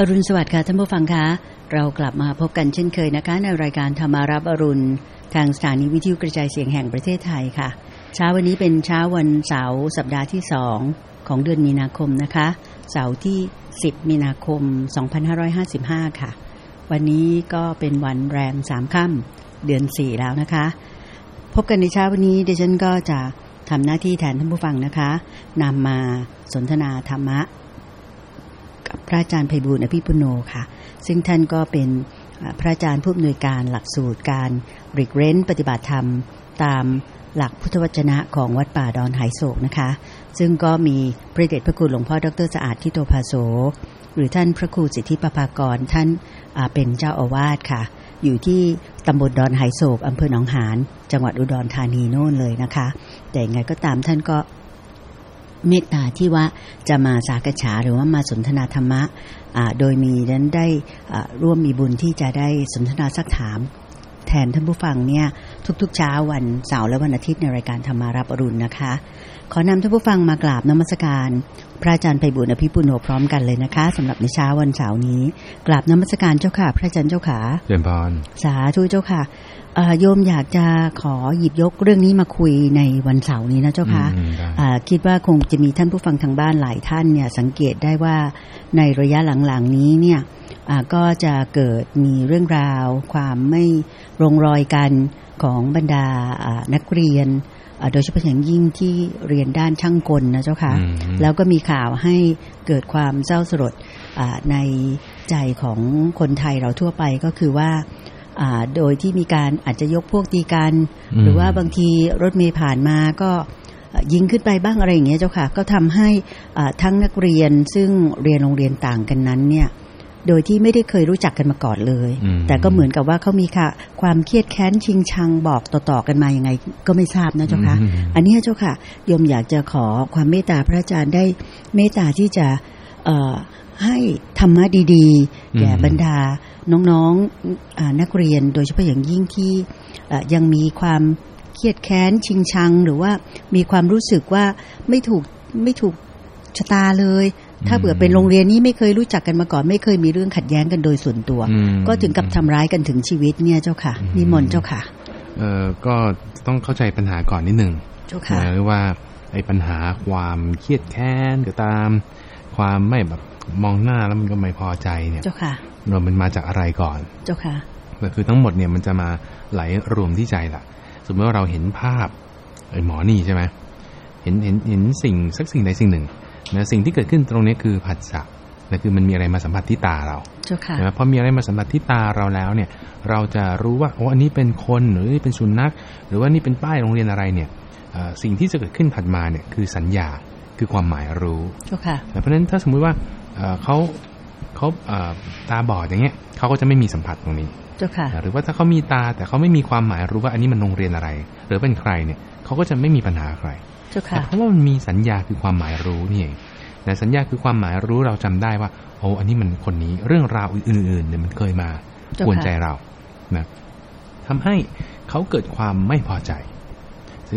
อรุณสวัสดิ์ค่ะท่านผู้ฟังคะ เรากลับมาพบกันเช่นเคยนะคะ ในรายการธรรมารับอรุณ ทางสถานีวิทยุกระจายเสียงแห่งประเทศไทยค่ะ เช้าวันนี้เป็นเช้าวันเสาร์สัปดาห์ที่สองของเดือนมีนาคมนะคะ เสาร์ที่ 10 มีนาคม 2555 ค่ะ วันนี้ก็เป็นวันแรมสามค่ำเดือนสี่แล้วนะคะ พบกันในเช้าวันนี้ดิฉันก็จะทำหน้าที่แทนท่านผู้ฟังนะคะนำมาสนทนาธรรมะ กับพระอาจารย์ไพบูลอภิปุโนค่ะ ซึ่งท่านก็เป็นพระอาจารย์ผู้อำนวยการหลักสูตรการริกเร้นปฏิบัติธรรม ตามหลักพุทธวจนะของวัดป่าดอนไหโศกนะคะ ซึ่งก็มีพระเดชพระคุณหลวงพ่อดรสะอาดทิโตภาโส หรือท่านพระครูสิทธิปภากรท่านเป็นเจ้าอาวาสค่ะ อยู่ที่ตำบลดอนไหโศกอำเภอหนองหานจังหวัดอุดรธานีโน่นเลยนะคะ แต่ยังไงก็ตามท่านก็ เมตตาที่ว่าจะมาสากฉาหรือว่ามาสนทนาธรรมะโดยมีนั้นได้ร่วมมีบุญที่จะได้สนทนาสักถามแทนท่านผู้ฟังเนี่ยทุกๆเช้าวันเสาร์และวันอาทิตย์ในรายการธรรมารับอรุณนะคะ ขอนำท่านผู้ฟังมากราบนมัสการ พระอาจารย์ไพบุญอภิปุโนพร้อมกันเลยนะคะสำหรับในเช้าวันเสาร์นี้กราบนมัสการเจ้าค่ะ พระอาจารย์เจ้าขาเจริญพรสาธุเจ้าค่ะโยมอยากจะขอหยิบยกเรื่องนี้มาคุยในวันเสาร์นี้นะเจ้าค่ะคิดว่าคงจะมีท่านผู้ฟังทางบ้านหลายท่านเนี่ยสังเกตได้ว่าในระยะหลังๆนี้เนี่ยก็จะเกิดมีเรื่องราว ความไม่ลงรอยกันของบรรดานักเรียน โดยเฉพาะอย่างยิ่งที่เรียนด้านช่างกลนะเจ้าค่ะ แล้วก็มีข่าวให้เกิดความเศร้าสลดในใจของคนไทยเราทั่วไปก็คือว่าโดยที่มีการอาจจะยกพวกตีกัน หรือว่าบางทีรถเมย์ผ่านมาก็ยิงขึ้นไปบ้างอะไรอย่างเงี้ยเจ้าค่ะ ก็ทำให้ทั้งนักเรียนซึ่งเรียนโรงเรียนต่างกันนั้นเนี่ย โดยที่ไม่ได้เคยรู้จักกันมาก่อนเลย แต่ก็เหมือนกับว่าเขามีค่ะ ความเครียดแค้นชิงชังบอกต่อๆกันมายังไง ก็ไม่ทราบนะเจ้าค่ะอันนี้เจ้าค่ะโยมอยากจะขอความเมตตาพระอาจารย์ได้เมตตาที่จะให้ธรรมะดีๆ แก่บรรดาน้องๆนักเรียนโดยเฉพาะอย่างยิ่งที่ยังมีความเครียดแค้นชิงชัง หรือว่ามีความรู้สึกว่าไม่ถูกไม่ถูกชะตาเลย ถ้าเผื่อเป็นโรงเรียนนี้ไม่เคยรู้จักกันมาก่อน ไม่เคยมีเรื่องขัดแย้งกันโดยส่วนตัว ก็ถึงกับทำร้ายกันถึงชีวิตเนี่ยเจ้าค่ะนิมนต์เจ้าค่ะเออก็ต้องเข้าใจปัญหาก่อนนิดหนึ่งเจ้าค่ะหรือว่าไอ้ปัญหาความเครียดแค้นก็ตาม ความไม่แบบมองหน้าแล้วมันก็ไม่พอใจเนี่ยเจ้าค่ะเรามันมาจากอะไรก่อนเจ้าค่ะก็คือทั้งหมดเนี่ยมันจะมาไหลรวมที่ใจล่ะ สมมติว่าเราเห็นภาพไอ้หมอนี่ใช่ไหมเห็นเห็นเห็นสิ่งสักสิ่งใดสิ่งหนึ่ง นะสิ่งที่เกิดขึ้นตรงนี้คือผัสสะนะคือมันมีอะไรมาสัมผัสที่ตาเราเจ้าค่ะพอมีอะไรมาสัมผัสที่ตาเราแล้วเนี่ย เราจะรู้ว่าโอ้อันนี้เป็นคนหรือเป็นสุนัข หรือว่านี่เป็นป้ายโรงเรียนอะไรเนี่ยสิ่งที่จะเกิดขึ้นผัดมาเนี่ยคือสัญญาคือความหมายรู้เจ้าค่ะเพราะฉะนั้นถ้าสมมุติว่าเขาเขาตาบอดอย่างเงี้ยเขาก็จะไม่มีสัมผัสตรงนี้เจ้าค่ะหรือว่าถ้าเขามีตาแต่เขาไม่มีความหมายรู้ว่าอันนี้มันโรงเรียนอะไร หรือเป็นใครเนี่ยเขาก็จะไม่มีปัญหาใคร เจ้าค่ะเพราะว่ามันมีสัญญาคือความหมายรู้นี่เองแต่สัญญาคือความหมายรู้เราจำได้ว่าโอ้อันนี้มันคนนี้เรื่องราวอื่นๆเนี่ยมันเคยมากวนใจเรานะทำให้เขาเกิดความไม่พอใจ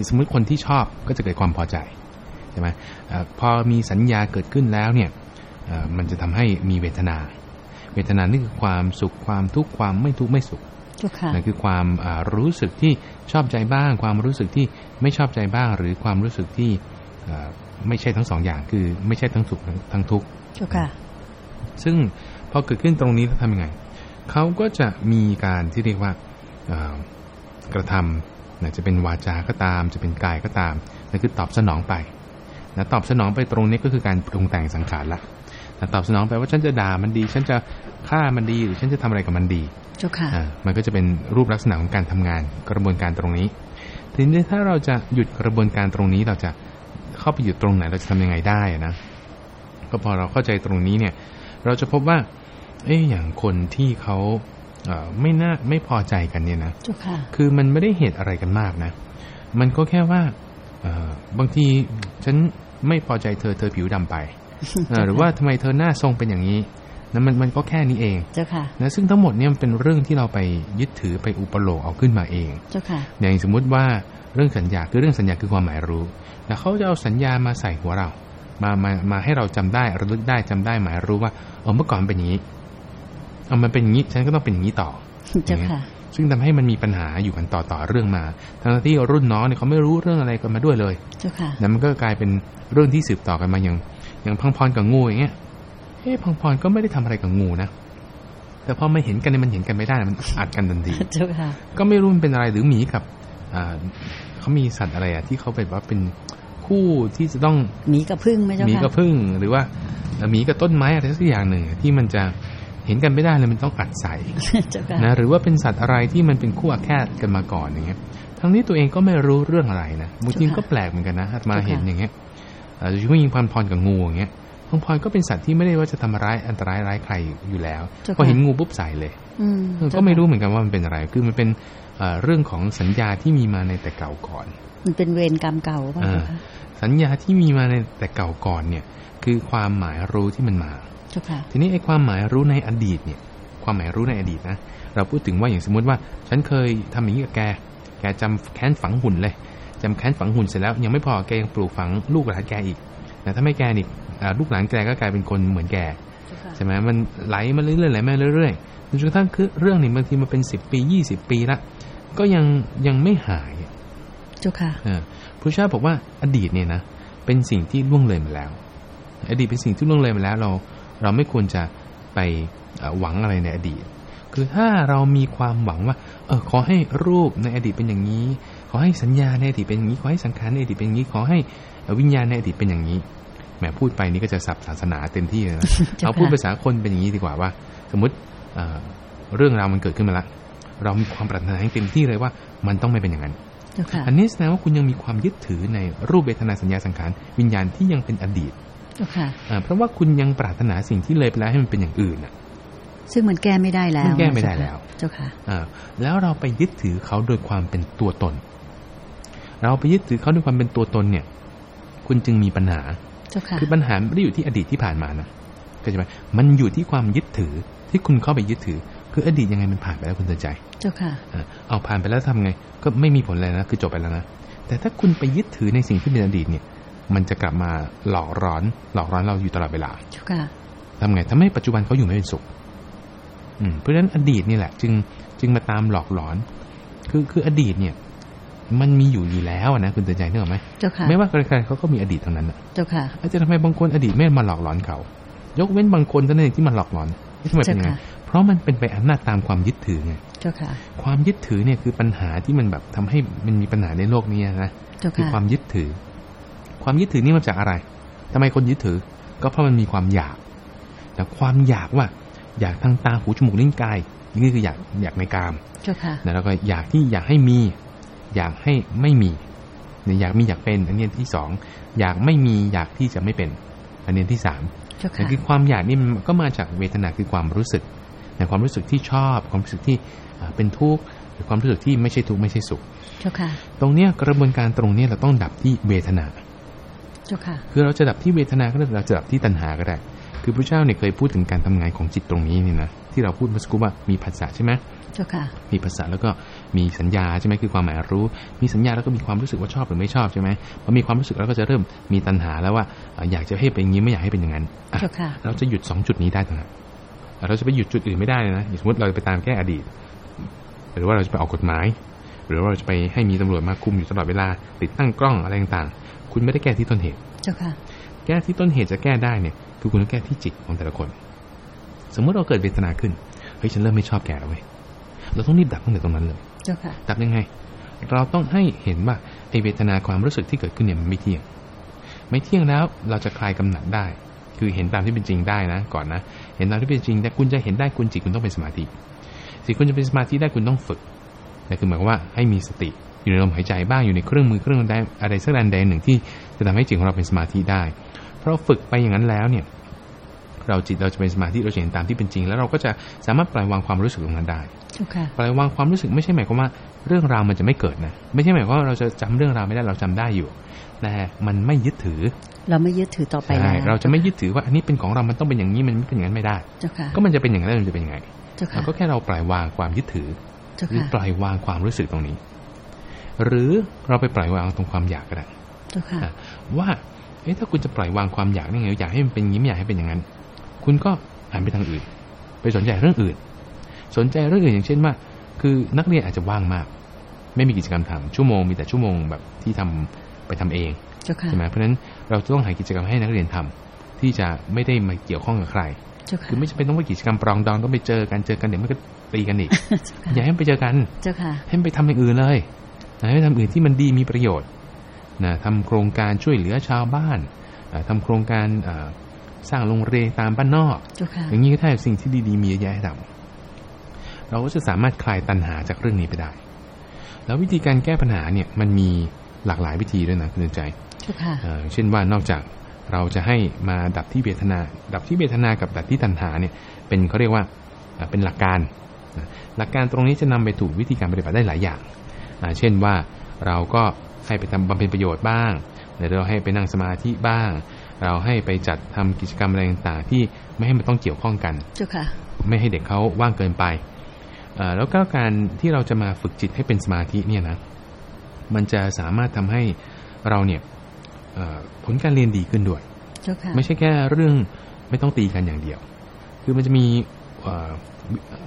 สมมติคนที่ชอบก็จะเกิดความพอใจใช่ไหมอพอมีสัญญาเกิดขึ้นแล้วเนี่ยมันจะทำให้มีเวทนา เวทนานี่คือความสุขความทุกข์ความไม่ทุกข์ไม่สุข นั่นคือความรู้สึกที่ชอบใจบ้าง ความรู้สึกที่ไม่ชอบใจบ้าง หรือความรู้สึกที่ไม่ใช่ทั้งสองอย่างคือไม่ใช่ทั้งสุขทั้งทุกข์ซึ่งพอเกิดขึ้นตรงนี้แล้วทำยังไงเขาก็จะมีการที่เรียกว่ากระทำนะจะเป็นวาจาก็ตาม จะเป็นกายก็ตามนั่นคือตอบสนองไปนะตอบสนองไปตรงนี้ก็คือการปรุงแต่งสังขารละตอบสนองไปว่าฉันจะด่ามันดี ฉันจะฆ่ามันดี หรือฉันจะทำอะไรกับมันดี เจ้าค่ะมันก็จะเป็นรูปลักษณะของการทำงานกระบวนการตรงนี้ ทีนี้ถ้าเราจะหยุดกระบวนการตรงนี้เราจะเข้าไปหยุดตรงไหนเราจะทำยังไงได้นะก็พอเราเข้าใจตรงนี้เนี่ย เราจะพบว่า เอ๊อย่างคนที่เขาไม่น่าไม่พอใจกันเนี่ยนะคือมันไม่ได้เหตุอะไรกันมากนะ มันก็แค่ว่าบางทีฉันไม่พอใจเธอเธอผิวดำไปหรือว่าทำไมเธอหน้าทรงเป็นอย่างนี้ นะมันมันก็แค่นี้เองเจ้าค่ะนะซึ่งทั้งหมดเนี่ยมันเป็นเรื่องที่เราไปยึดถือไปอุปโลกเอาขึ้นมาเองเจ้าค่ะอย่างสมมุติว่าเรื่องสัญญาคือเรื่องสัญญาคือความหมายรู้แต่เขาจะเอาสัญญามาใส่หัวเรา มามามาให้เราจำได้ระลึกได้จำได้หมายรู้ว่าเออเมื่อก่อนเป็นอย่างนี้เอามันเป็นอย่างนี้ฉันก็ต้องเป็นอย่างนี้ต่อเจ้าค่ะซึ่งทำให้มันมีปัญหาอยู่กันต่อต่อเรื่องมาทั้งที่รุ่นน้องเนี่ยเขาไม่รู้เรื่องอะไรกันมาด้วยเลย เจ้าค่ะแล้วมันก็กลายเป็นเรื่องที่สืบต่อกันมาอย่างอย่างพังพรกับงูอย่างเงี้ย เอ๊ะพังพรก็ไม่ได้ทำอะไรกับงูนะแต่พอมาเห็นกันเนี่ยมันเห็นกันไม่ได้มันอัดกันทันทีเจ้าค่ะก็ไม่รู้มันเป็นอะไรหรือหมีกับอ่าเขามีสัตว์อะไรอะที่เขาเป็นว่าเป็นคู่ที่จะต้องหมีกับพึ่งไหมเจ้าหมีค่ะกับพึ่งหรือว่าหมีกับต้นไม้อะไรสักอย่างหนึ่งที่มันจะเห็นกันไม่ได้เลยมันต้องอัดใส่เจ้าค่ะนะหรือว่าเป็นสัตว์อะไรที่มันเป็นคู่อาแคทกันมาก่อนอย่างเงี้ยทั้งนี้ตัวเองก็ไม่รู้เรื่องอะไรนะบางทีก็แปลกเหมือนกันนะอาตมาเห็นอย่างเงี้ยโดยเฉพาะยิงพันพรกับงูอย่างเงี้ย พังพรก็เป็นสัตว์ที่ไม่ได้ว่าจะทำร้ายอันตรายร้ายใครอยู่แล้ว พอเห็นงูปุ๊บใส่เลยอืมเออก็ไม่รู้เหมือนกันว่ามันเป็นอะไร คือมันเป็นเอ่อเรื่องของสัญญาที่มีมาในแต่เก่าก่อน มันเป็นเวรกรรมเก่าป่ะเอเจ้าอค่ะสัญญาที่มีมาในแต่เก่าก่อนเนี่ย คือความหมายรู้ที่มันมาเจ้าค่ะทีนี้ไอ้ความหมายรู้ในอดีตเนี่ย ความหมายรู้ในอดีตนะเราพูดถึงว่าอย่างสมมติว่า ฉันเคยทำอย่างนี้กับแก แกจำแค้นฝังหุ่นเลยจำแค้นฝังหุ่นเสร็จแล้ว ยังไม่พอแกยังปลูกฝังลูกหลานแกอีกแต่ถ้าไม่แกนี่อ่า ลูกหลานแกก็กลายเป็นคนเหมือนแกเจ้าค่ะใช่ไหมมันไหลมาเรื่อยๆไหลมาเรื่อยๆจนกระทั่งคือเรื่องนี้บางทีมันเป็นสิบปียี่สิบปีละก็ยังยังไม่หายเจ้าค่ะเออพระเจ้าบอกว่าอดีตเนี่ยนะเป็นสิ่งที่ล่วงเลยมาแล้ว อดีตเป็นสิ่งที่ล่วงเลยมาแล้วเรา เราไม่ควรจะไปเอ่อหวังอะไรในอดีต คือถ้าเรามีความหวังว่า เออขอให้รูปในอดีตเป็นอย่างนี้ ขอให้สัญญาในอดีตเป็นอย่างนี้ ขอให้สังขารในอดีตเป็นอย่างนี้ ขอให้วิญญาณในอดีตเป็นอย่างนี้ แหมพูดไปนี่ก็จะสับศาสนาเต็มที่เลยนะเจ้าค่ะเอาพูดภาษาคนเป็นอย่างนี้ดีกว่าว่า สมมติเอ่อเรื่องราวมันเกิดขึ้นมาละ เรามีความปรารถนาอย่างเต็มที่เลยว่า มันต้องไม่เป็นอย่างนั้นเจ้าค่ะอันนี้แสดงว่าคุณยังมีความยึดถือในรูปเวทนาสัญญาสังขารวิญญาณที่ยังเป็นอดีตเจ้าค่ะอ่าเพราะว่าคุณยังปรารถนาสิ่งที่เลยไปแล้วให้มันเป็นอย่างอื่นอะซึ่งมันแก้ไม่ได้แล้วมันแก้ไม่ได้แล้ว เจ้าค่ะอ่าแล้วเราไปยึดถือเขาโดยความเป็นตัวตน เราไปยึดถือเขาด้วยความเป็นตัวตนเนี่ย คุณจึงมีปัญหาเจ้า ค่ะคือปัญหาไม่ได้อยู่ที่อดีตที่ผ่านมานะเข้าใจไหมมันอยู่ที่ความยึดถือที่คุณเข้าไปยึดถือ คืออดีตยังไงมันผ่านไปแล้วคุณเตือนใจ เจ้าค่ะอ่าเอาผ่านไปแล้วทำไง ก็ไม่มีผลอะไรนะคือจบไปแล้วนะแต่ถ้าคุณไปยึดถือในสิ่งที่เป็นอดีตเนี่ย มันจะกลับมาหลอกร้อน หลอกร้อนเราอยู่ตลอดเวลาเจ้าค่ะทำไงทำให้ปัจจุบันเขาอยู่ไม่เป็นสุขอืมเพราะฉะนั้นอดีตนี่แหละ จึงจึงมาตามหลอกหลอน คือคืออดีตเนี่ย มันมีอยู่อยู่แล้วอะนะคุณเตือนใจนึกออกไหมเจ้าค่ะไม่ว่าใครๆเขาก็มีอดีตทั้งนั้นอะเจ้าค่ะอาจจะทำไมบางคนอดีตไม่มาหลอกหลอนเขา ยกเว้นบางคนเท่านั้นเองที่มันหลอกหลอนไม่ทำไมเป็นยังไงเจ้าค่ะเพราะมันเป็นไปอำนาจตามความยึดถือไงเจ้าค่ะ ความยึดถือเนี่ยคือปัญหาที่มันแบบทำให้มันมีปัญหาในโลกนี้นะเจ้าคือค่ะความยึดถือ ความยึดถือนี่มาจากอะไรทำไมคนยึดถือ ก็เพราะมันมีความอยาก แต่ความอยากว่า อยากทางตาหูจมูกลิ้นกายนี่คืออยากอยากในกามเจ้าค่ะนะแล้วก็อยากที่อยากให้มี อยากให้ไม่มีเนี่ยอยากมีอยากเป็น อันนี้ที่สองอยากไม่มีอยากที่จะไม่เป็น อันนี้ที่สามเจ้าแต่ค่ะคือความอยากนี่มันก็มาจากเวทนาคือความรู้สึกแต่ความรู้สึกที่ชอบ ความรู้สึกที่อ่าเป็นทุกข์หรือความรู้สึกที่ไม่ใช่ทุกข์ไม่ใช่สุขเจ้าค่ะตรงเนี้ยกระบวนการตรงเนี้ยเราต้องดับที่เวทนาเจ้าค่ะคือเราจะดับที่เวทนาก็ได้เราจะดับที่ตัณหาก็ได้คือพระเจ้าเนี่ยเคยพูดถึงการทำงานของจิตตรงนี้นี่นะที่เราพูดเมื่อสักครู่ว่ามีภาษาใช่ไหมเจ้าค่ะมีภาษาแล้วก็ มีสัญญาใช่ไหมคือความหมายรู้ มีสัญญาแล้วก็มีความรู้สึกว่าชอบหรือไม่ชอบใช่ไหมพอมีความรู้สึกแล้วก็จะเริ่มมีตัณหาแล้วว่าเอ่ออยากจะให้เป็นอย่างนี้ไม่อยากให้เป็นอย่างนั้นอะเจ้าค่ะเราจะหยุดสองจุดนี้ได้ต่างหากเราจะไปหยุดจุดอื่นไม่ได้เลยนะอย่างสมมติเราไปตามแก้อดีต หรือว่าเราจะไปออกกฎหมาย หรือว่าเราจะไปให้มีตำรวจมาคุมอยู่ตลอดเวลา ติดตั้งกล้องอะไรต่างๆ คุณไม่ได้แก้ที่ต้นเหตุเจ้าค่ะแก้ที่ต้นเหตุจะแก้ได้เนี่ย คือคุณต้องแก้ที่จิตของแต่ละคน สมมติเราเกิดเวทนาขึ้น เฮ้ยฉันเริ่มไม่ชอบแกแล้วเว้ยเราต้องรีบดับตั้งแต่ตรงนั้นเลย เจ้าค่ะดับยังไง เราต้องให้เห็นว่าไอเวทนาความรู้สึกที่เกิดขึ้นเนี่ยมันไม่เที่ยง ไม่เที่ยงแล้วเราจะคลายกำหนัดได้ คือเห็นตามที่เป็นจริงได้นะ ก่อนนะ เห็นตามที่เป็นจริง แต่คุณจะเห็นได้คุณจิตคุณต้องเป็นสมาธิสิคุณจะเป็นสมาธิได้คุณต้องฝึกนั่นคือหมายความว่าให้มีสติอยู่ในลมหายใจบ้างอยู่ในเครื่องมือเครื่องใดอะไรสักอันใดหนึ่งที่จะทำให้จิตของเราเป็นสมาธิได้ เพราะฝึกไปอย่างนั้นแล้วเนี่ย เราจิตเราจะเป็นสมาธิเราจะเห็นตามที่เป็นจริง แล้วเราก็จะสามารถปล่อยวางความรู้สึกตรงนั้นได้เจ้าค่ะปล่อยวางความรู้สึกไม่ใช่หมายความว่าเรื่องราวมันจะไม่เกิดนะไม่ใช่หมายความว่าเราจะจำเรื่องราวไม่ได้เราจำได้อยู่แต่มันไม่ยึดถือ เราไม่ยึดถือต่อไปใช่แล้วเราจะไม่ยึดถือว่าอันนี้เป็นของเรามันต้องเป็นอย่างนี้มันไม่เป็นอย่างนั้นไม่ได้เจ้าค่ะก็มันจะเป็นอย่างนั้นแล้วมันจะเป็นยังไงเจ้าเราค่ะก็แค่เราปล่อยวางความยึดถือเจ้าหรือค่ะปล่อยวางความรู้สึกตรงนี้ หรือเราไปปล่อยวางตรงความอยากก็ได้เจ้าค่ะอะว่าเอ๊ะถ้าคุณจะปล่อยวางความอยากนี่ไงอยากให้มันเป็นอย่างนี้ไม่อยากให้เป็นอย่างนั้น คุณก็หันไปทางอื่น ไปสนใจเรื่องอื่น สนใจเรื่องอื่นอย่างเช่นว่า คือนักเรียนอาจจะว่างมาก ไม่มีกิจกรรมทำชั่วโมงมีแต่ชั่วโมงแบบที่ทำไปทำเองเจ้าค่ะใช่ไหมเพราะฉะนั้นเราจะต้องหากิจกรรมให้นักเรียนทำที่จะไม่ได้มาเกี่ยวข้องกับใครเจ้าค่ะคือไม่จำเป็นต้องไปกิจกรรมปรองดองต้องไปเจอกันเจอกันเดี๋ยวมันก็ตีกันอีกอย่าให้มันไปเจอกันเจ้าค่ะให้มันไปทำอย่างอื่นเลยนะให้ไปทำอื่นที่มันดีมีประโยชน์นะทำโครงการช่วยเหลือชาวบ้านอ่าทำโครงการอ่า สร้างโรงเรียนตามบ้านนอกเจ้าค่ะอย่างนี้ก็ได้สิ่งที่ดีๆมีเยอะแยะให้ทำเราก็จะสามารถคลายตัณหาจากเรื่องนี้ไปได้ แล้ววิธีการแก้ปัญหาเนี่ยมันมีหลากหลายวิธีด้วยนะคุณเตือนใจเจ้าค่ะเอ่อเช่นว่านอกจากเราจะให้มาดับที่เวทนา ดับที่เวทนากับดับที่ตัณหาเนี่ยเป็นเขาเรียกว่าเอ่อเป็นหลักการนะหลักการตรงนี้จะนำไปถูกวิธีการปฏิบัติได้หลายอย่างอ่าเช่นว่าเราก็ให้ไปทำบำเพ็ญประโยชน์บ้างหรือเราให้ไปนั่งสมาธิบ้าง เราให้ไปจัดทำกิจกรรมอะไรต่างๆที่ไม่ให้มันต้องเกี่ยวข้องกันเจ้าค่ะไม่ให้เด็กเขาว่างเกินไปเอ่อแล้วก็การที่เราจะมาฝึกจิตให้เป็นสมาธิเนี่ยนะมันจะสามารถทำให้เราเนี่ยเอ่อผลการเรียนดีขึ้นด้วยเจ้าค่ะไม่ใช่แค่เรื่องไม่ต้องตีกันอย่างเดียว คือมันจะมีเอ่อ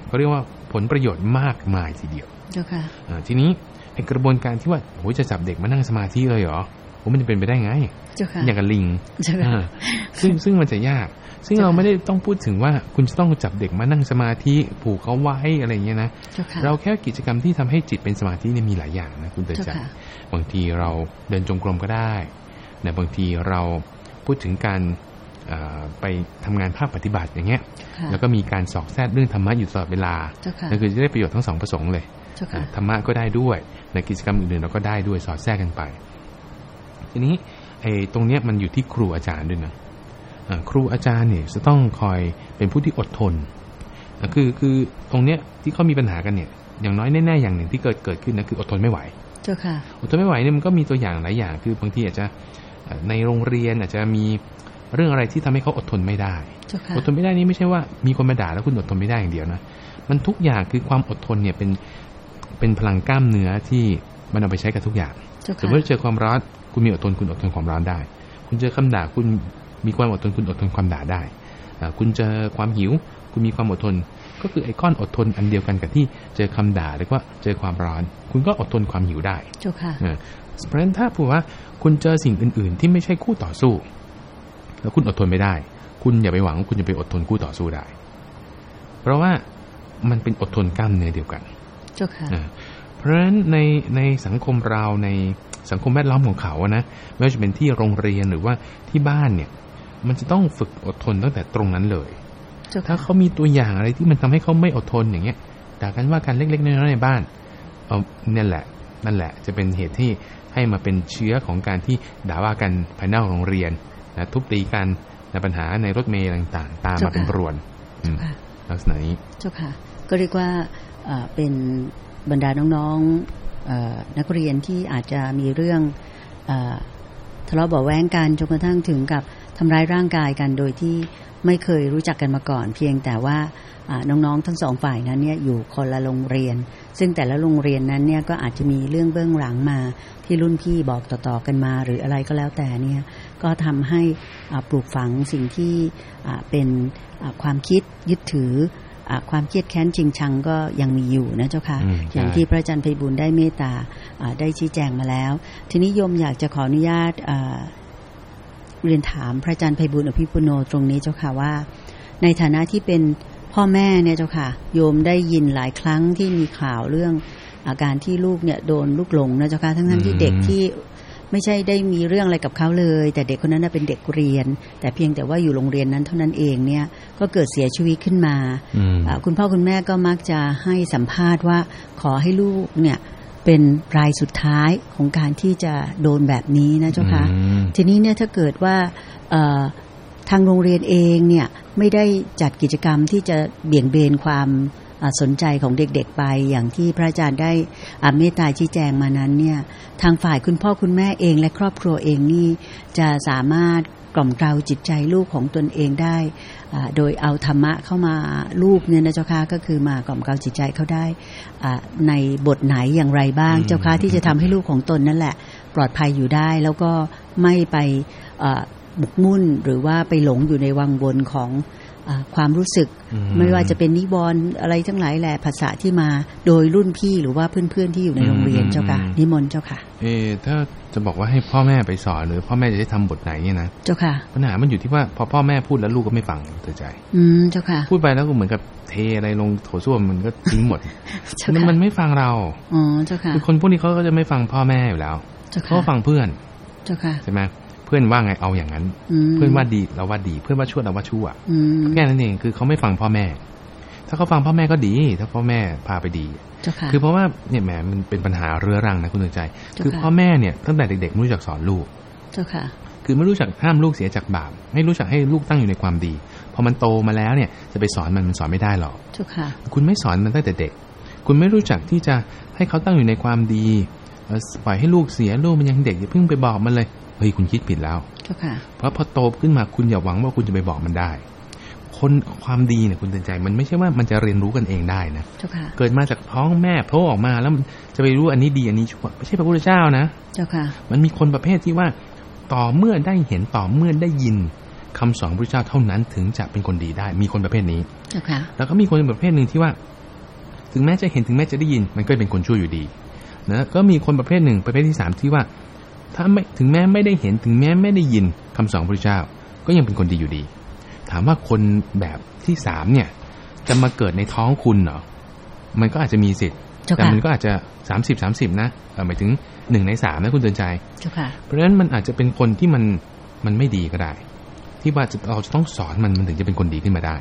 เขาเรียกว่าผลประโยชน์มากมายทีเดียวเจ้าค่ะเอ่อทีนี้ไอ้กระบวนการที่ว่าโอ้ยจะจับเด็กมานั่งสมาธิเลยเหรอ โอ้มันจะเป็นไปได้ไงเจ้าค่ะอย่างกับลิงเจ้าค่ะอ่าซึ่งซึ่งมันจะยาก ซึ่งเจ้าค่ะเราไม่ได้ต้องพูดถึงว่าคุณจะต้องจับเด็กมานั่งสมาธิผูกเขาไว้อะไรอย่างเงี้ยนะเจ้าค่ะเราแค่กิจกรรมที่ทำให้จิตเป็นสมาธิเนี่ยมีหลายอย่างนะคุณเตือนเจ้าใจค่ะบางทีเราเดินจงกรมก็ได้นะบางทีเราพูดถึงการอ่าไปทำงานภาคปฏิบัติอย่างเงี้ยค่ะแล้วก็มีการสอกแทรกเรื่องธรรมะอยู่ตลอดเวลาเจ้าค่ะนั่นคือจะได้ประโยชน์ทั้งสองประสงค์เลยเจ้าค่ะธรรมะก็ได้ด้วยในกิจกรรมอื่นๆเราก็ได้ด้วยสอดแทรกกันไป ทีนี้ไอ้ตรงเนี้ยมันอยู่ที่ครูอาจารย์ด้วยนะอ่าครูอาจารย์เนี่ยจะต้องคอยเป็นผู้ที่อดทนอ่าคือคือตรงเนี้ยที่เขามีปัญหากันเนี่ย อย่างน้อยแน่ๆอย่างหนึ่งที่เกิดเกิดขึ้นนะคืออดทนไม่ไหวเจ้าค่ะอดทนไม่ไหวเนี่ยมันก็มีตัวอย่างหลายอย่าง คือบางทีอาจจะเอ่อในโรงเรียนอาจจะมีเรื่องอะไรที่ทำให้เขาอดทนไม่ได้เจ้าค่ะอดทนไม่ได้นี่ไม่ใช่ว่ามีคนมาด่าแล้วคุณอดทนไม่ได้อย่างเดียวนะ มันทุกอย่างคือความอดทนเนี่ยเป็นเป็นพลังกล้ามเนื้อที่มันเอาไปใช้กับทุกอย่างเจ้าสมค่ะมติว่าเจอความร้อน คุณมีอดทนคุณอดทนความร้อนได้ คุณเจอคำด่าคุณมีความอดทนคุณอดทนความด่าได้อ่าคุณเจอความหิว คุณมีความอดทน ก็คือไอ้ก้อนอดทนอันเดียวกันกับที่เจอคำด่าหรือว่าเจอความร้อน คุณก็อดทนความหิวได้เจ้าค่ะเออเพราะฉะนั้นถ้าพูดว่าคุณเจอสิ่งอื่น ๆ ที่ไม่ใช่คู่ต่อสู้ แล้วคุณอดทนไม่ได้ คุณอย่าไปหวังว่าคุณจะไปอดทนคู่ต่อสู้ได้ เพราะว่ามันเป็นอดทนกล้ามเนื้อเดียวกันเจ้าค่ะเออเพราะฉะนั้นในในสังคมเราใน สังคมแวดล้อมของเขาอะนะไม่ว่าจะเป็นที่โรงเรียนหรือว่าที่บ้านเนี่ย มันจะต้องฝึกอดทนตั้งแต่ตรงนั้นเลยเจ้าถ้าค่ะเขามีตัวอย่างอะไรที่มันทำให้เขาไม่อดทนอย่างเงี้ยด่ากันว่ากันเล็กๆน้อยๆในบ้านเอานั่นแหละ นั่นแหละ จะเป็นเหตุที่ให้มาเป็นเชื้อของการที่ด่าว่ากันภายนอกโรงเรียนนะทุบตีกันนะปัญหาในรถเมล์ต่างๆ ตามมาเป็นปรวนอืมค่ะลักษณะนี้เจ้าค่ะ ก็เรียกว่าเอ่อเป็นบรรดาน้องๆเอ่อ นักเรียนที่อาจจะมีเรื่องทะเลาะเบาะแว้งกันจนกระทั่งถึงกับทำร้ายร่างกายกันโดยที่ไม่เคยรู้จักกันมาก่อน เพียงแต่ว่าน้องๆทั้งสองฝ่ายนั้นเนี่ยอยู่คนละโรงเรียน ซึ่งแต่ละโรงเรียนนั้นเนี่ยก็อาจจะมีเรื่องเบื้องหลังมาที่รุ่นพี่บอกต่อๆกันมา หรืออะไรก็แล้วแต่เนี่ยก็ทำให้ปลูกฝังสิ่งที่เป็นความคิดยึดถือ ความเครียดแค้นจริงชังก็ยังมีอยู่นะเจ้าค่ะอืมใช่อย่างที่พระอาจารย์ไพบุญได้เมตตาอ่าได้ชี้แจงมาแล้ว ทีนี้โยมอยากจะขออนุญาตอ่าเรียนถามพระอาจารย์ไพบุญอภิปุโนตรงนี้เจ้าค่ะว่า ในฐานะที่เป็นพ่อแม่เนี่ยเจ้าค่ะ โยมได้ยินหลายครั้งที่มีข่าวเรื่อง อาการที่ลูกเนี่ยโดนลูกหลงนะเจ้าค่ะทั้งๆที่เด็กที่ไม่ใช่ได้มีเรื่องอะไรกับเขาเลย แต่เด็กคนนั้นนะเป็นเด็กเรียน แต่เพียงแต่ว่าอยู่โรงเรียนนั้นเท่านั้นเองเนี่ย ก็เกิดเสียชีวิตขึ้นมาอืมอ่าคุณพ่อคุณแม่ก็มักจะให้สัมภาษณ์ว่าขอให้ลูกเนี่ยเป็นรายสุดท้ายของการที่จะโดนแบบนี้นะเจ้าค่ะอืมทีนี้เนี่ยถ้าเกิดว่าเอ่อทางโรงเรียนเองเนี่ยไม่ได้จัดกิจกรรมที่จะเบี่ยงเบนความอ่าสนใจของเด็กๆไปอย่างที่พระอาจารย์ได้อ่าเมตตาชี้แจงมานั้นเนี่ยทางฝ่ายคุณพ่อคุณแม่เองและครอบครัวเองนี่จะสามารถ กล่อมเกลาจิตใจลูกของตนเองได้อ่าโดยเอาธรรมะเข้ามาลูกเนี่ยนะเจ้าค่ะก็คือมากล่อมเกลาจิตใจเขาได้อ่าในบทไหนอย่างไรบ้างอืมเจ้าค่ะที่จะทำให้ลูกของตนนั่นแหละ ปลอดภัยอยู่ได้แล้วก็ไม่ไปบุกมุ่นหรือว่าไปหลงอยู่ในวังวนของอความรู้สึก ไม่ว่าจะเป็นนิวรณ์อะไรทั้งหลายแหละภาษาที่มาโดยรุ่นพี่หรือว่าเพื่อนๆที่อยู่ในโรงเรียนเจ้าค่ะนิมนต์เจ้าค่ะ เอถ้า จะบอกว่าให้พ่อแม่ไปสอนหรือพ่อแม่จะได้ทำบทไหนเนี่ยนะเจ้าค่ะปัญหามันอยู่ที่ว่าพอพ่อแม่พูดแล้วลูกก็ไม่ฟังเตือใจ อืมเจ้าค่ะ พูดไปแล้วก็เหมือนกับเทอะไรลงโถส้วมมันก็ทิ้งหมดมันมันไม่ฟังเราอ๋อเจ้าค่ะคือคนพวกนี้เขาก็จะไม่ฟังพ่อแม่อยู่แล้วเขาฟังเพื่อนเจ้าค่ะใช่ไหมเพื่อนว่าไงเอาอย่างนั้น เพื่อนว่าดีเราว่าดี เพื่อนว่าชั่วเราว่าชั่วแค่นั้นเองคือเขาไม่ฟังพ่อแม่ถ้าเขาฟังพ่อแม่ก็ดี ถ้าพ่อแม่พาไปดีคือเพราะว่าเนี่ยแหมมันเป็นปัญหาเรื้อรังนะคุณดวงใจ คือพ่อแม่เนี่ยตั้งแต่เด็กๆไม่รู้จักสอนลูกเจ้าค่ะคือไม่รู้จักห้ามลูกเสียจากบาปไม่รู้จักให้ลูกตั้งอยู่ในความดีพอมันโตมาแล้วเนี่ยจะไปสอนมันมันสอนไม่ได้หรอกเจ้าค่ะคุณไม่สอนมันตั้งแต่เด็ก คุณไม่รู้จักที่จะให้เขาตั้งอยู่ในความดีปล่อยให้ลูกเสียลูกมันยังเด็กอย่าเพิ่งไปบอกมันเลยเฮ้ยคุณคิดผิดแล้วเพราะพอโตขึ้นมาคุณอย่าหวังว่าคุณจะไปบอกมันได้ คนความดีเนี่ยคุณเตือนใจ มันไม่ใช่ว่ามันจะเรียนรู้กันเองได้นะเกิดมาจากท้องแม่โผล่ออกมาแล้วจะไปรู้อันนี้ดีอันนี้ชั่วไม่ใช่พระพุทธเจ้านะเจ้าค่ะ มันมีคนประเภทที่ว่า ต่อเมื่อได้เห็นต่อเมื่อได้ยินคำสอนพระเจ้าเท่านั้นถึงจะเป็นคนดีได้ มีคนประเภทนี้เจ้าค่ะ แล้วก็มีคนประเภทหนึ่งที่ว่า ถึงแม้จะเห็นถึงแม้จะได้ยิน มันก็เป็นคนชั่วอยู่ดีนะก็มีคนประเภทหนึ่งประเภทที่สามที่ว่า ถ้าไม่ถึงแม้ไม่ได้เห็นถึงแม้ไม่ได้ยินคำสอนพระเจ้า ก็ยังเป็นคนดีอยู่ดี ถามว่าคนแบบที่สามเนี่ย จะมาเกิดในท้องคุณเหรอ มันก็อาจจะมีสิทธิ์ แต่มันก็อาจจะสามสิบสามสิบนะหมายถึงหนึ่งในสามนะคุณเตือนใจเพราะฉะนั้นมันอาจจะเป็นคนที่มันมันไม่ดีก็ได้ ที่ว่าเราจะต้องสอนมันมันถึงจะเป็นคนดีขึ้นมาได้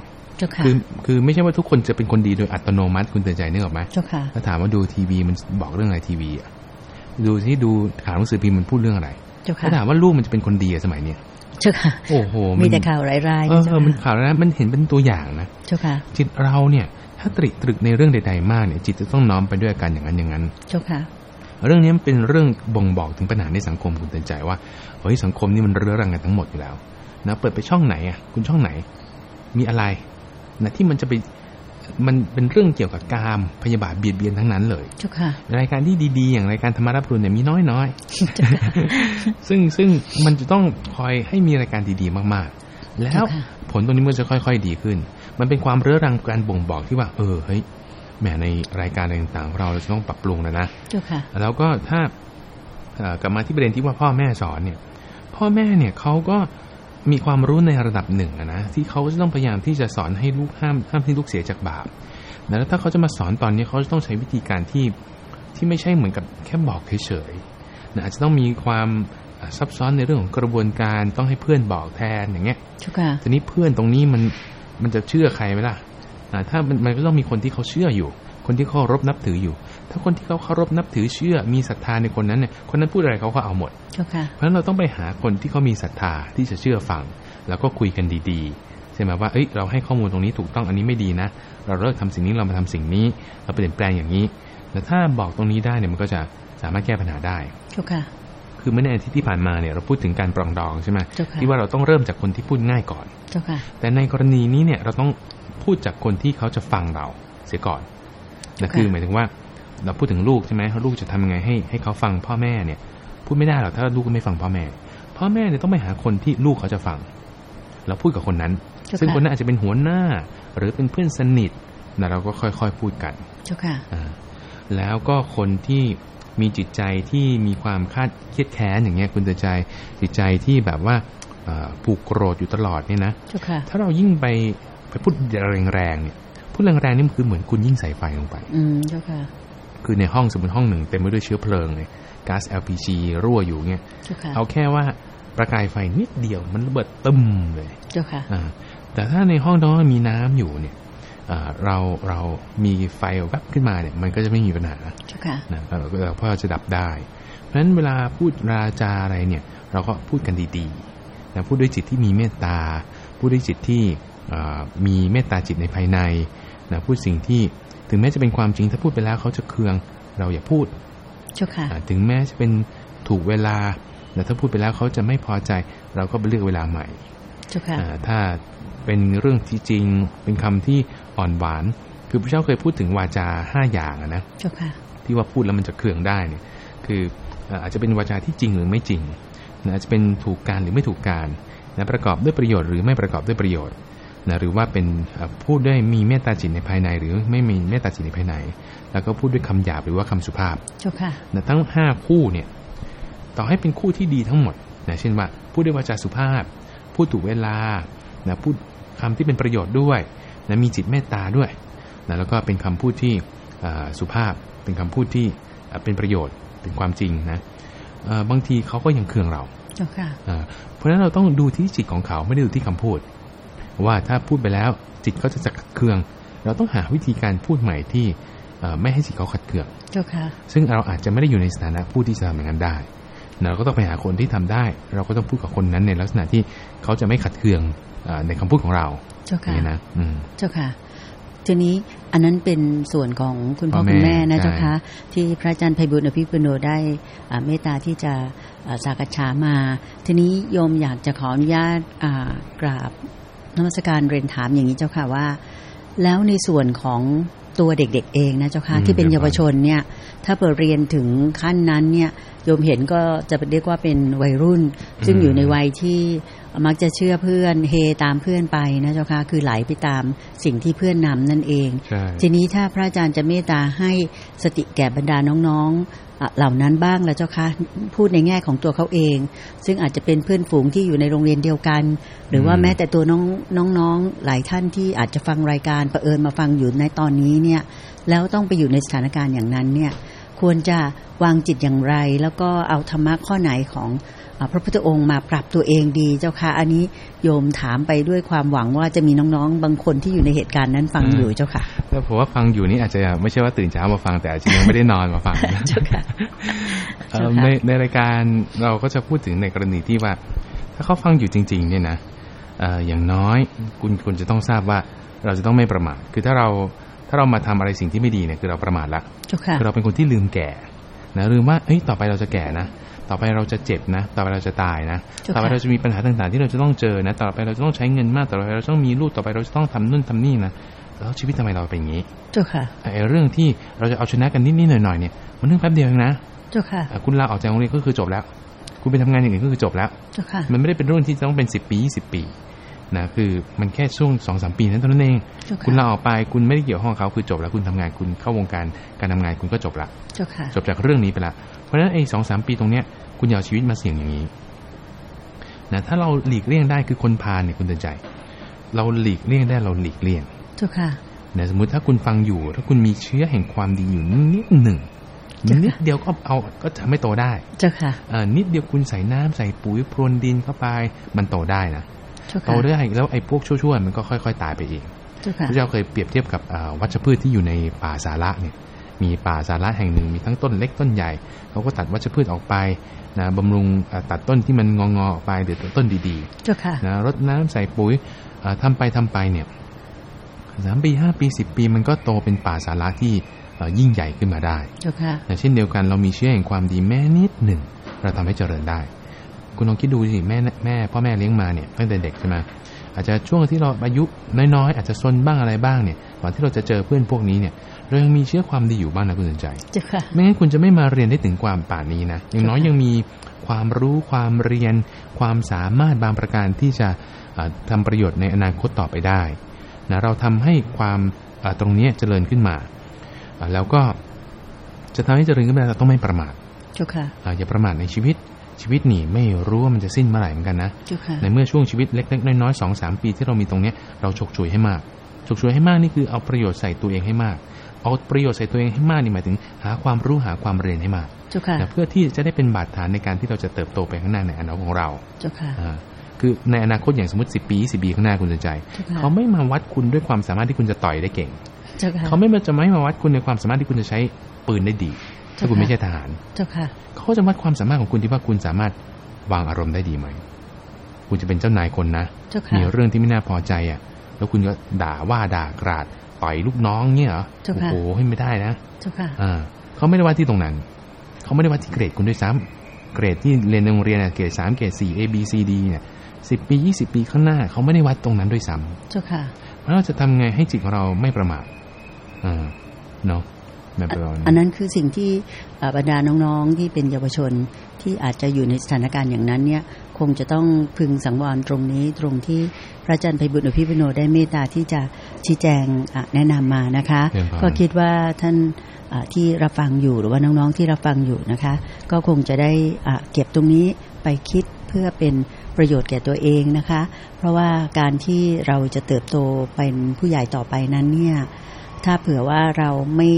คือคือไม่ใช่ว่าทุกคนจะเป็นคนดีโดยอัตโนมัติคุณเตือนใจนึกออกไหมถ้าถามว่าดูทีวีมันบอกเรื่องอะไรทีวีอะดูที่ดูข่าวหนังสือพิมพ์มันพูดเรื่องอะไรถ้าถามว่าลูกมันจะเป็นคนดีสมัยเนี้ย เจ้าค่ะโอ้โหมีแต่ข่าวร้ายๆเออมันข่าวร้ายมันเห็นเป็นตัวอย่างนะเจ้าค่ะ จิตเราเนี่ย ถ้าตริตรึกในเรื่องใดๆมากเนี่ย จิตจะต้องน้อมไปด้วยอาการอย่างนั้นอย่างนั้น เจ้าค่ะ เรื่องนี้มันเป็นเรื่องบ่งบอกถึงปัญหาในสังคมคุณเตือนใจว่าเฮ้ยสังคมนี่มันเรื้อรังกันทั้งหมดอยู่แล้วนะเปิดไปช่องไหนอะ คุณช่องไหน มีอะไรนะที่มันจะไป มันเป็นเรื่องเกี่ยวกับกามพยาบาทเบียดเบียนทั้งนั้นเลยจุค่ะรายการที่ดีๆ อย่างรายการธรรมารับรุนเนี่ยมีน้อยน้อยซึ่งซึ่งมันจะต้องคอยให้มีรายการดีๆ มากๆ แล้วผลตรงนี้มันจะค่อย ๆ ดีขึ้น มันเป็นความเรื้อรังการบ่งบอกที่ว่า เออเฮ้ยแหมในรายการอะไรต่างๆ เราเราจะต้องปรับปรุงแล้วนะแล้วก็ถ้ากลับมาที่ประเด็นที่ว่าพ่อแม่สอนเนี่ย พ่อแม่เนี่ยเขาก็ มีความรู้ในระดับหนึ่งนะที่เขาจะต้องพยายามที่จะสอนให้ลูกห้ามห้ามให้ลูกเสียจากบาปแล้วถ้าเขาจะมาสอนตอนนี้เขาจะต้องใช้วิธีการที่ที่ไม่ใช่เหมือนกับแค่บอกเฉยๆนะอาจจะต้องมีความซับซ้อนในเรื่องของกระบวนการต้องให้เพื่อนบอกแทนอย่างเงี้ยทีนี้เพื่อนตรงนี้มันมันจะเชื่อใครไหมล่ะถ้ามันมันก็ต้องมีคนที่เขาเชื่ออยู่ คนที่เขารบนับถืออยู่ ถ้าคนที่เขาเคารพนับถือเชื่อ มีศรัทธาในคนนั้นเนี่ย คนนั้นพูดอะไรเขาก็เอาหมด เพราะฉะนั้นเราต้องไปหาคนที่เขามีศรัทธาที่จะเชื่อฟัง แล้วก็คุยกันดีๆใช่ไหมว่า เอ้ย เราให้ข้อมูลตรงนี้ถูกต้องอันนี้ไม่ดีนะ เราเลิกทำสิ่งนี้เรามาทำสิ่งนี้ เราเปลี่ยนแปลงอย่างนี้ แต่ถ้าบอกตรงนี้ได้เนี่ยมันก็จะสามารถแก้ปัญหาได้ค่ะคือเมื่อในอาทิตย์ที่ผ่านมาเนี่ยเราพูดถึงการปรองดองใช่ไหมที่ว่าเราต้องเริ่มจากคนที่พูดง่ายก่อนแต่ในกรณีนี้เนี่ยเราต้องพูดจากคนที่เขาจะฟังเราเสียก่อน นะคือหมายถึงว่าเราพูดถึงลูกใช่ไหมลูกจะทำยังไงให้ให้เขาฟังพ่อแม่เนี่ย พูดไม่ได้หรอกถ้าลูกไม่ฟังพ่อแม่ พ่อแม่เนี่ยต้องไปหาคนที่ลูกเขาจะฟัง เราพูดกับคนนั้น ซึ่งคนนั้นอาจจะเป็นหัวหน้า หรือเป็นเพื่อนสนิทนะเราก็ค่อยๆพูดกันเจ้าค่ะแล้วก็คนที่มีจิตใจที่มีความคาดเครียดแค้นอย่างเงี้ยคุณเตือนใจจิตใจที่แบบว่าผูกโกรธอยู่ตลอดเนี่ยนะถ้าเรายิ่งไปไปพูดแรงๆเนี่ย พูดแรงๆนี่มันคือเหมือนคุณยิ่งใส่ไฟลงไป อืมเจ้าค่ะ คือในห้องสมมติห้องหนึ่งเต็มไปด้วยเชื้อเพลิงเลยก๊าซ LPG รั่วอยู่เงี้ยเอาแค่ว่าประกายไฟนิดเดียวมันระเบิดตึมเลยเจ้าค่ะแต่ถ้าในห้องนั้นมีน้ำอยู่เนี่ยเราเรามีไฟแวบขึ้นมาเนี่ย มันก็จะไม่มีปัญหานะเราก็เพราะเราจะดับได้ เพราะฉะนั้นเวลาพูดราจาอะไรเนี่ย เราก็พูดกันดีๆนะพูดด้วยจิตที่มีเมตตาพูดด้วยจิตที่มีเมตตาจิตในภายใน นะพูดสิ่งที่ถึงแม้จะเป็นความจริงถ้าพูดไปแล้วเขาจะเคืองเราอย่าพูดถึงแม้จะเป็นถูกเวลาแต่ถ้าพูดไปแล้วเขาจะไม่พอใจ เราก็ไปเลือกเวลาใหม่ถ้าเป็นเรื่องที่จริงเป็นคำที่อ่อนหวาน คือพระเจ้าเคยพูดถึงวาจาห้าอย่างนะที่ว่าพูดแล้วมันจะเคืองได้เนี่ย คืออาจจะเป็นวาจาที่จริงหรือไม่จริงอาจจะเป็นถูกการหรือไม่ถูกการนะประกอบด้วยประโยชน์หรือไม่ประกอบด้วยประโยชน์ นะหรือว่าเป็นพูดด้วยมีเมตตาจิตในภายใน หรือไม่มีเมตตาจิตในภายใน แล้วก็พูดด้วยคำหยาบหรือว่าคำสุภาพเจ้าค่ะนะทั้งห้าคู่เนี่ยต่อให้เป็นคู่ที่ดีทั้งหมดนะเช่นว่าพูดด้วยวาจาสุภาพ พูดถูกเวลานะพูดคำที่เป็นประโยชน์ด้วยนะมีจิตเมตตาด้วยนะแล้วก็เป็นคำพูดที่สุภาพ เป็นคำพูดที่เป็นประโยชน์เป็นความจริงนะบางทีเขาก็ยังเคืองเราเพราะฉะนั้นเราต้องดูที่จิตของเขาไม่ได้ดูที่คำพูด ว่าถ้าพูดไปแล้วจิตเขาจะจะขัดเคือง เราต้องหาวิธีการพูดใหม่ที่ไม่ให้จิตเขาขัดเคืองซึ่งเราอาจจะไม่ได้อยู่ในสถานะผู้ที่จะทำอย่างนั้นได้ เราก็ต้องไปหาคนที่ทำได้ เราก็ต้องพูดกับคนนั้นในลักษณะที่เขาจะไม่ขัดเคืองในคำพูดของเราเจ้าค่ะนะเจ้าค่ะทีนี้อันนั้นเป็นส่วนของคุณพ่อคุณแม่นะเจ้าคะที่พระอาจารย์ไพบุญอภิปุโนได้เมตตาที่จะสากฉามา ทีนี้โยมอยากจะขออนุญาตกราบ นมัสการเรียนถามอย่างนี้เจ้าค่ะว่า แล้วในส่วนของตัวเด็กๆเองนะเจ้าค่ะที่เป็นเยาวชนเนี่ย ถ้าเปิดเรียนถึงขั้นนั้นเนี่ยโยมเห็นก็จะเรียกว่าเป็นวัยรุ่น ซึ่งอยู่ในวัยที่มักจะเชื่อเพื่อนเฮตามเพื่อนไปนะเจ้าค่ะคือไหลไปตามสิ่งที่เพื่อนนำนั่นเอง ทีนี้ถ้าพระอาจารย์จะเมตตาให้สติแก่บรรดาน้องๆ เหล่านั้นบ้างแล้วเจ้าค่ะพูดในแง่ของตัวเขาเอง ซึ่งอาจจะเป็นเพื่อนฝูงที่อยู่ในโรงเรียนเดียวกัน หรือว่าแม้แต่ตัวน้องน้องๆหลายท่านที่อาจจะฟังรายการประเอิญมาฟังอยู่ในตอนนี้เนี่ยแล้วต้องไปอยู่ในสถานการณ์อย่างนั้นเนี่ย ควรจะวางจิตอย่างไร แล้วก็เอาธรรมะข้อไหนของพระพุทธองค์มาปรับตัวเองดีเจ้าค่ะ อันนี้โยมถามไปด้วยความหวังว่าจะมีน้องๆ บางคนที่อยู่ในเหตุการณ์นั้นฟังอยู่เจ้าค่ะแต่ผมว่าฟังอยู่นี่อาจจะไม่ใช่ว่าตื่นเช้ามาฟังแต่อาจจะยังไม่ได้นอนมาฟังเจ้าค่ะในในรายการเราก็จะพูดถึงในกรณีที่ว่า ถ้าเขาฟังอยู่จริง ๆ เนี่ยนะอย่างน้อยคุณคุณจะต้องทราบว่าเราจะต้องไม่ประมาทคือถ้าเรา ถ้าเรามาทำอะไรสิ่งที่ไม่ดีเนี่ยคือเราประมาทละคือเราเป็นคนที่ลืมแก่นะลืมว่าเอ้ยต่อไปเราจะแก่นะต่อไปเราจะเจ็บนะ ต่อไปเราจะตายนะ ต่อไปเราจะมีปัญหาต่างๆ ที่เราจะต้องเจอนะ ต่อไปเราจะต้องใช้เงินมาก ต่อไปเราต้องมีลูก ต่อไปเราจะต้องทำนู่นทำนี่นะ แล้วชีวิตทำไมเราเป็นอย่างนี้ เจ้าค่ะไอ้เรื่องที่เราจะเอาชนะกันนิดๆหน่อยๆเนี่ย มันเรื่องแป๊บเดียวเองนะ เจ้าค่ะ คุณลาออกจากโรงเรียนก็คือจบแล้ว คุณไปทำงานอย่างอื่นก็คือจบแล้ว เจ้าค่ะ มันไม่ได้เป็นเรื่องที่ต้องเป็นสิบปียี่สิบปี นะคือมันแค่ช่วงสองสามปีนั้นเท่านั้นเอง คุณลาออกไปคุณไม่ได้เกี่ยวข้องเขาคือจบแล้วคุณทำงานคุณเข้าวงการการทำงานคุณก็จบละจบจากเรื่องนี้ไปละเพราะฉะนั้นไอ้สองสามปีตรงเนี้ยคุณอย่าเอาชีวิตมาเสี่ยงอย่างนี้นะถ้าเราหลีกเลี่ยงได้คือคนพาเนี่ยคุณเตือนใจ เราหลีกเลี่ยงได้เราหลีกเลี่ยงถูกค่ะนะสมมติถ้าคุณฟังอยู่ ถ้าคุณมีเชื้อแห่งความดีอยู่นิดหนึ่งนิดเดียวก็เอาก็จะไม่โตได้ เจ้าค่ะนิดเดียวคุณใส่น้ำใส่ปุ๋ยพรวนดินเข้าไป มันโตได้นะ โตได้แล้วไอ้พวกชั่วๆมันก็ค่อย ๆ ตายไปเองพระเจ้าเคยเปรียบเทียบกับวัชพืชที่อยู่ในป่าสาระเนี่ยมีป่าสาระแห่งหนึ่งมีทั้งต้นเล็กต้นใหญ่เขาก็ตัดวัชพืชออกไปนะบำรุงตัดต้นที่มันงองอออกไปหรือต้นดีๆนะรดน้ำใส่ปุ๋ยทำไปทำไปเนี่ยสามปีห้าปีสิบปีมันก็โตเป็นป่าสาระที่ยิ่งใหญ่ขึ้นมาได้เช่นเดียวกันเรามีเชื่อแห่งความดีแม่นิดหนึ่ง เราทำให้เจริญได้ คุณลองคิดดูสิแม่แม่พ่อแม่เลี้ยงมาเนี่ยตั้งแต่เด็กใช่ไหมอาจจะช่วงที่เราอายุน้อยๆ อาจจะซนบ้างอะไรบ้างเนี่ยก่อนที่เราจะเจอเพื่อนพวกนี้เนี่ยเรายังมีเชื้อความดีอยู่บ้างนะคุณสนใจไม่งั้นคุณจะไม่มาเรียนได้ถึงความป่านนี้นะอย่างน้อยยังมีความรู้ความเรียน ความสามารถบางประการที่จะทำประโยชน์ในอนาคตต่อไปได้นะเราทำให้ความตรงนี้เจริญขึ้นมา แล้วก็จะทำให้เจริญขึ้นมาเราต้องไม่ประมาทอย่าประมาทในชีวิต ชีวิตหนีไม่รู้ว่ามันจะสิ้นเมื่อไหร่เหมือนกันนะในเมื่อช่วงชีวิตเล็กๆน้อยๆสองสามปีที่เรามีตรงเนี้ยเราฉกฉวยให้มากฉกฉวยให้มากนี่คือเอาประโยชน์ใส่ตัวเองให้มาก เอาประโยชน์ใส่ตัวเองให้มากนี่หมายถึง หาความรู้หาความเรียนให้มากเพื่อที่จะได้เป็นบาดฐานในการที่เราจะเติบโตไปข้างหน้าในอนาคตของเราคือในอนาคตอย่างสมมติสิบปีสิบปีข้างหน้าคุณสนใจ เขาไม่มาวัดคุณด้วยความสามารถที่คุณจะต่อยได้เก่งเขาไม่มาจะไม่มาวัดคุณในความสามารถที่คุณจะใช้ปืนได้ดี ถ้าคุณไม่ใช่ทหารเขาจะวัดความสามารถของคุณที่ว่าคุณสามารถวางอารมณ์ได้ดีไหม คุณจะเป็นเจ้านายคนนะมีเรื่องที่ไม่น่าพอใจอะ แล้วคุณก็ด่าว่าด่ากราดต่อยลูกน้องเนี่ยเหรอโอ้โหให้ไม่ได้นะอ่าเขาไม่ได้ว่าที่ตรงนั้น เขาไม่ได้ว่าที่เกรดคุณด้วยซ้ำเกรดที่เรียนในโรงเรียนเกรดสามเกรดสี่ A B C D เนี่ยสิบปียี่สิบปีข้างหน้า เขาไม่ได้วัดตรงนั้นด้วยซ้ำเจ้าค่ะเพราะเราจะทำไงให้จิตของเราไม่ประมาทอ่าเนาะ แบบประมาณอันนั้นคือสิ่งที่บรรดาน้องๆที่เป็นเยาวชนที่อาจจะอยู่ในสถานการณ์อย่างนั้นเนี่ยคงจะต้องพึงสังวรตรงนี้ตรงที่พระอาจารย์ไพบุตรอภิปุโนได้เมตตาที่จะชี้แจงแนะนำมานะคะ ก็คิดว่าท่านที่รับฟังอยู่หรือว่าน้องๆที่รับฟังอยู่นะคะ ก็คงจะได้เก็บตรงนี้ไปคิดเพื่อเป็นประโยชน์แก่ตัวเองนะคะ เพราะว่าการที่เราจะเติบโตเป็นผู้ใหญ่ต่อไปนั้นเนี่ยถ้าเผื่อว่าเราไม่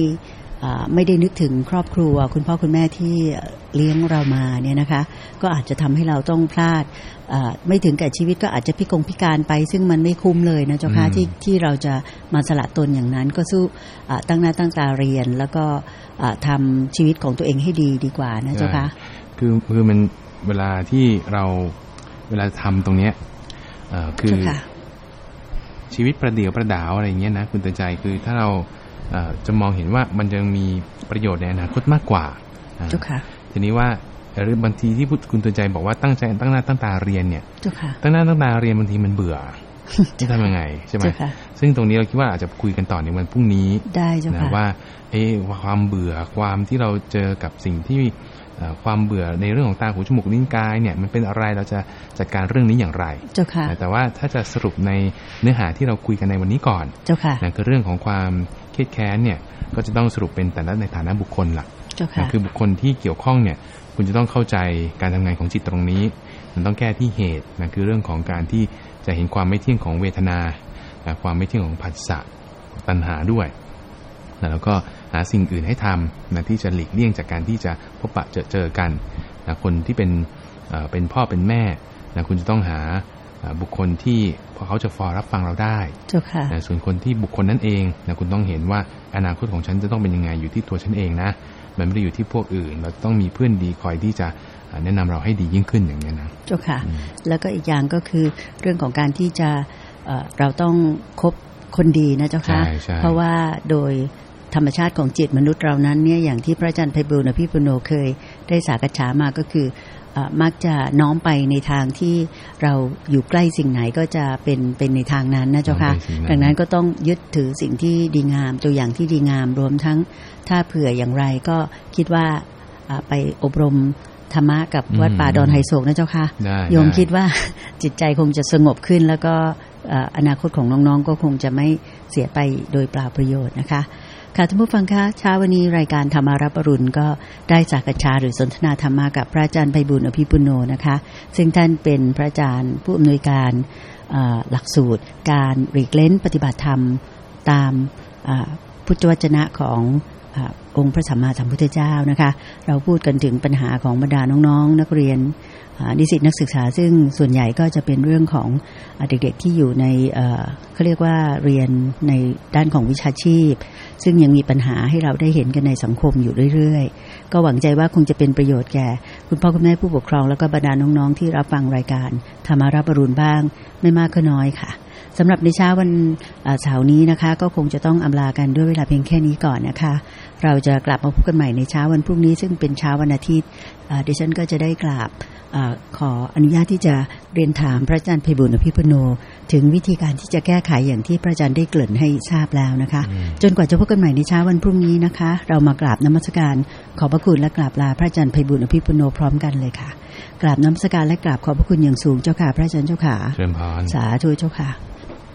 ไม่ได้นึกถึงครอบครัว คุณพ่อคุณแม่ที่เลี้ยงเรามาเนี่ยนะคะ ก็อาจจะทำให้เราต้องพลาดไม่ถึงกับชีวิตก็อาจจะพิกงพิการไป ซึ่งมันไม่คุ้มเลยนะเจ้าค่ะที่ที่เราจะมาสละตนอย่างนั้นก็สู้ตั้งหน้าตั้งตาเรียน แล้วก็ทำชีวิตของตัวเองให้ดีดีกว่านะเจ้าค่ะคือคือมันเวลาที่เราเวลาทำตรงเนี้ยคือชีวิตประเดี๋ยวประดาวอะไรเงี้ยนะคุณตใจคือถ้าเรา จะมองเห็นว่ามันยังมีประโยชน์ในอนาคตมากกว่าจุค่ะทีนี้ว่าหรือบางทีที่คุณตือนใจบอกว่าตั้งใจตั้งหน้าตั้งตาเรียนเนี่ยจุค่ะตั้งหน้าตั้งตาเรียนบางทีมันเบื่อจะทำยังไงใช่ไหมซึ่งตรงนี้เราคิดว่าอาจจะคุยกันต่อในวันพรุ่งนี้ได้จ้ะว่า เอความเบื่อความที่เราเจอกับสิ่งที่ ความเบื่อในเรื่องของตาหูจมูกลิ้นกายเนี่ยมันเป็นอะไรเราจะจัดการเรื่องนี้อย่างไร เจ้าค่ะแต่ว่าถ้าจะสรุปในเนื้อหาที่เราคุยกันในวันนี้ก่อน เจ้าค่ะนั่นคือเรื่องของความเครียดแค้นเนี่ยก็จะต้องสรุปเป็นแต่ละในฐานะบุคคลหลักคือบุคคลที่เกี่ยวข้องเนี่ยคุณจะต้องเข้าใจการทำงานของจิตตรงนี้ มันต้องแก้ที่เหตุนะคือเรื่องของการที่จะเห็นความไม่เที่ยงของเวทนา ความไม่เที่ยงของผัสสะตัณหาด้วยแล้วก็หาสิ่งอื่นให้ทำนะที่จะหลีกเลี่ยงจากการที่จะพบปะเจอเจอกันนะคนที่เป็นเป็นพ่อเป็นแม่นะคุณจะต้องหาบุคคลที่พอเขาจะฟอรับฟังเราได้เจ้าค่ะส่วนคนที่บุคคลนั้นเองนะคุณต้องเห็นว่าอนาคตของฉันจะต้องเป็นยังไงอยู่ที่ตัวฉันเองนะมันไม่ได้อยู่ที่พวกอื่น เราต้องมีเพื่อนดีคอยที่จะแนะนำเราให้ดียิ่งขึ้นอย่างนี้นะเจ้าค่ะ แล้วก็อีกอย่างก็คือเรื่องของการที่จะเราต้องคบคนดีนะเจ้าค่ะ เพราะว่าโดย ธรรมชาติของจิตมนุษย์เรานั้นเนี่ยอย่างที่พระอาจารย์ไพบุญอภิปุโนเคย ได้สากฉามาก็คือมักจะน้อมไปในทางที่เราอยู่ใกล้สิ่งไหนก็จะเป็นเป็นในทางนั้นนะเจ้าค่ะดังนั้นก็ต้องยึดถือสิ่งที่ดีงาม ตัวอย่างที่ดีงามรวมทั้งถ้าเผื่ออย่างไรก็คิดว่าไปอบรมธรรมะกับวัดป่าดอนไฮโศกนะเจ้าค่ะโยมคิดว่าจิตใจคงจะสงบขึ้น แล้วก็อนาคตของน้องๆ ก็คงจะไม่เสียไปโดยเปล่าประโยชน์นะคะ ค่ะท่านผู้ฟังคะเช้าวันนี้รายการธรรมารับอรุณก็ได้จากกชาหรือสนทนาธรรมากับพระอาจารย์ไพบุญอภิปุโนนะคะ ซึ่งท่านเป็นพระอาจารย์ผู้อำนวยการหลักสูตร การรีกเล้นปฏิบัติธรรมตามพุทธวจนะของ องค์พระสัมมาสัมพุทธเจ้านะคะ เราพูดกันถึงปัญหาของบรรดาน้องๆนักเรียนนิสิตนักศึกษา ซึ่งส่วนใหญ่ก็จะเป็นเรื่องของเด็กๆที่อยู่ในเขาเรียกว่าเรียนในด้านของวิชาชีพ ซึ่งยังมีปัญหาให้เราได้เห็นกันในสังคมอยู่เรื่อยๆ ก็หวังใจว่าคงจะเป็นประโยชน์แก่ คุณพ่อคุณแม่ผู้ปกครองแล้วก็บรรดาน้องๆที่รับฟังรายการธรรมารับรุณบ้าง ไม่มากก็น้อยค่ะ สำหรับในเช้าวันเสาร์นี้นะคะ ก็คงจะต้องอำลากันด้วยเวลาเพียงแค่นี้ก่อนนะคะ เราจะกลับมาพบกันใหม่ในเช้าวันพรุ่งนี้ ซึ่งเป็นเช้าวันอาทิตย์ดิฉันก็จะได้กราบอขออนุญาตที่จะเรียนถามพระอาจารย์เพบุญอภิปุโน ถึงวิธีการที่จะแก้ไขอย่างที่พระอาจารย์ได้เกริ่นให้ทราบแล้วนะคะ จนกว่าจะพบกันใหม่ในเช้าวันพรุ่งนี้นะคะ เรามากราบนมัสการ ขอพระคุณและกราบลาพระอาจารย์เพบุญอภิปุโนพร้อมกันเลยค่ะกราบนมัสการและกราบขอบพระคุณอย่างสูงเจ้าค่ะ พระอาจารย์เจ้าค่ะเชิญพานสาธุเจ้าค่ะ